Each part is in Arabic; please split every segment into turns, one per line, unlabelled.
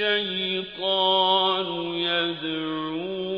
الشيطان
يَدْعُوكُمْ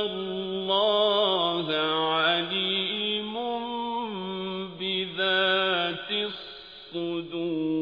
الله
عليم بذات الصدور.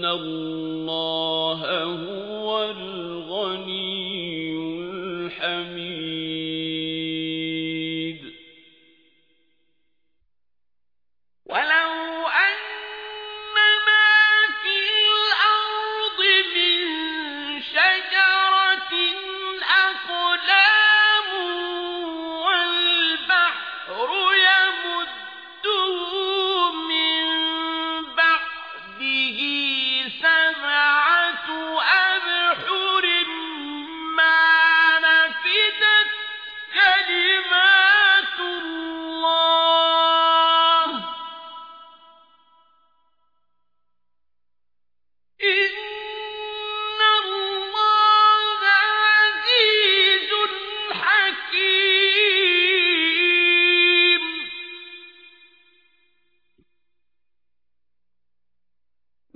إِنَّ اللَّهَ هُوَ